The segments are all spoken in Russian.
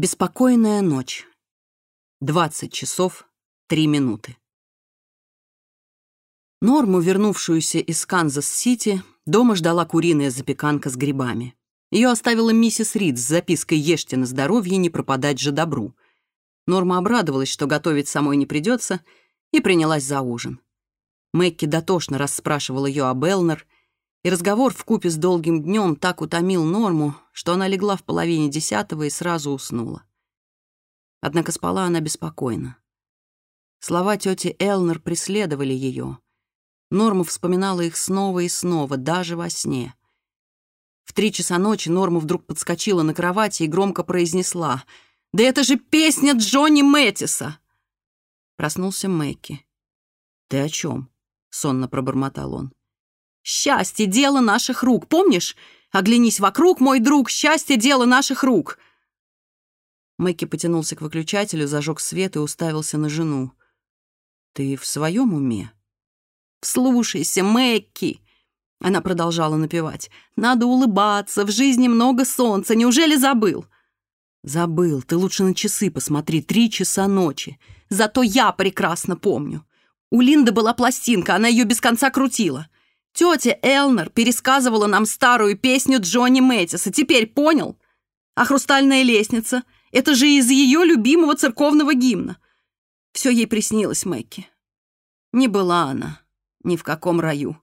Беспокойная ночь. 20 часов 3 минуты. Норму, вернувшуюся из Канзас-Сити, дома ждала куриная запеканка с грибами. Ее оставила миссис Рид с запиской «Ешьте на здоровье, не пропадать же добру». Норма обрадовалась, что готовить самой не придется, и принялась за ужин. Мэкки дотошно расспрашивала ее об Элнер, и разговор в купе с долгим днем так утомил Норму, что она легла в половине десятого и сразу уснула. Однако спала она беспокойно. Слова тети Элнер преследовали ее. Норма вспоминала их снова и снова, даже во сне. В три часа ночи Норма вдруг подскочила на кровати и громко произнесла «Да это же песня Джонни Мэттиса!» Проснулся Мэкки. «Ты о чем?» — сонно пробормотал он. «Счастье — дело наших рук, помнишь? Оглянись вокруг, мой друг, счастье — дело наших рук!» Мэкки потянулся к выключателю, зажег свет и уставился на жену. «Ты в своем уме?» «Вслушайся, Мэкки!» Она продолжала напевать. «Надо улыбаться, в жизни много солнца, неужели забыл?» «Забыл, ты лучше на часы посмотри, три часа ночи. Зато я прекрасно помню. У Линды была пластинка, она ее без конца крутила. Тетя Элнер пересказывала нам старую песню Джонни Мэттиса. Теперь понял? А хрустальная лестница — это же из ее любимого церковного гимна. Все ей приснилось Мэкки. Не была она ни в каком раю.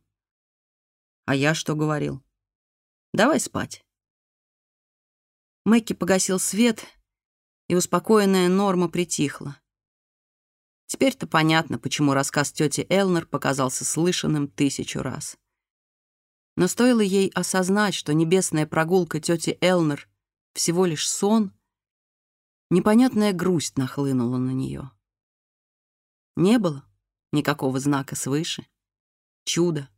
А я что говорил? Давай спать. Мэкки погасил свет, и успокоенная Норма притихла. Теперь-то понятно, почему рассказ тети Элнер показался слышанным тысячу раз. Но стоило ей осознать, что небесная прогулка тети Элнер всего лишь сон, непонятная грусть нахлынула на нее. Не было никакого знака свыше, чуда,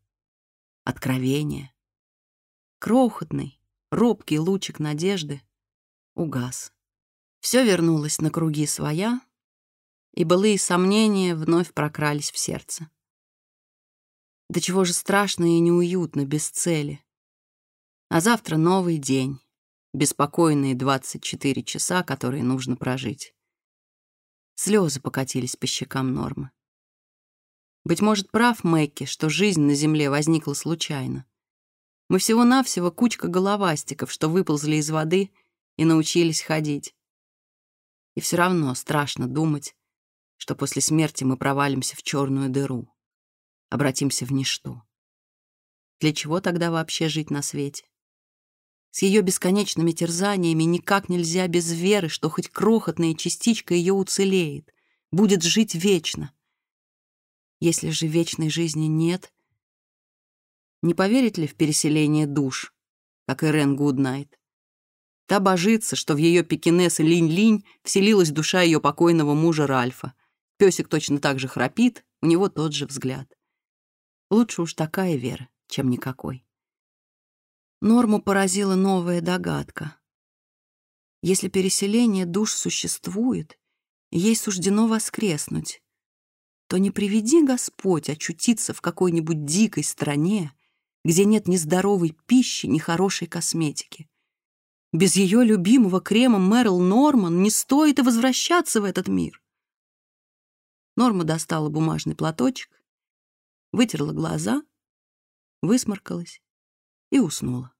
откровения. Крохотный, робкий лучик надежды угас. Все вернулось на круги своя, и былые сомнения вновь прокрались в сердце. До чего же страшно и неуютно без цели. А завтра новый день, беспокойные 24 часа, которые нужно прожить. Слезы покатились по щекам Нормы. Быть может, прав Мэкки, что жизнь на Земле возникла случайно. Мы всего-навсего кучка головастиков, что выползли из воды и научились ходить. И все равно страшно думать, что после смерти мы провалимся в черную дыру, обратимся в ничто. Для чего тогда вообще жить на свете? С ее бесконечными терзаниями никак нельзя без веры, что хоть крохотная частичка ее уцелеет, будет жить вечно. Если же вечной жизни нет, не поверит ли в переселение душ, как Ирен Гуднайт? Та божится, что в ее пекинес Линь-Линь вселилась душа ее покойного мужа Ральфа. Песик точно так же храпит, у него тот же взгляд. Лучше уж такая вера, чем никакой. Норму поразила новая догадка. Если переселение душ существует, и ей суждено воскреснуть, то не приведи Господь очутиться в какой-нибудь дикой стране, где нет ни здоровой пищи, ни хорошей косметики. Без ее любимого крема Мэрил Норман не стоит и возвращаться в этот мир. Норма достала бумажный платочек, вытерла глаза, высморкалась и уснула.